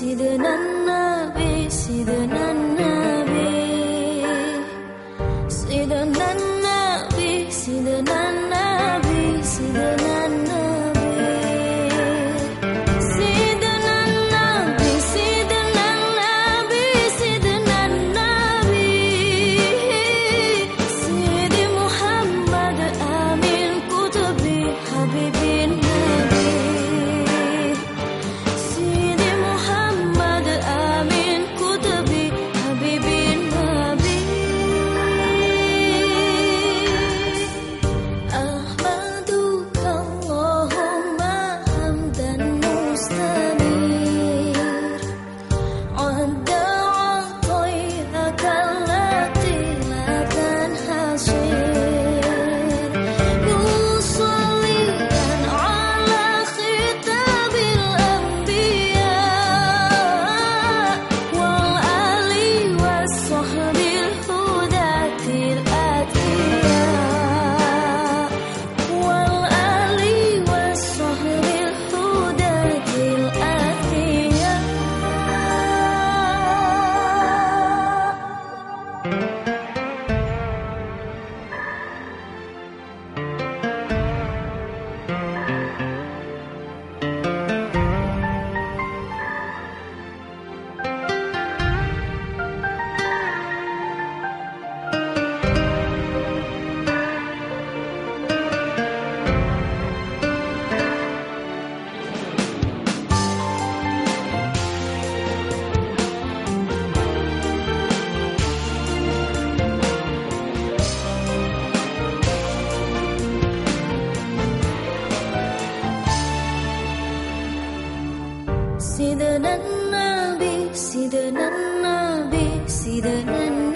记得 See the nanabi, see the nanabi, see the nanabi.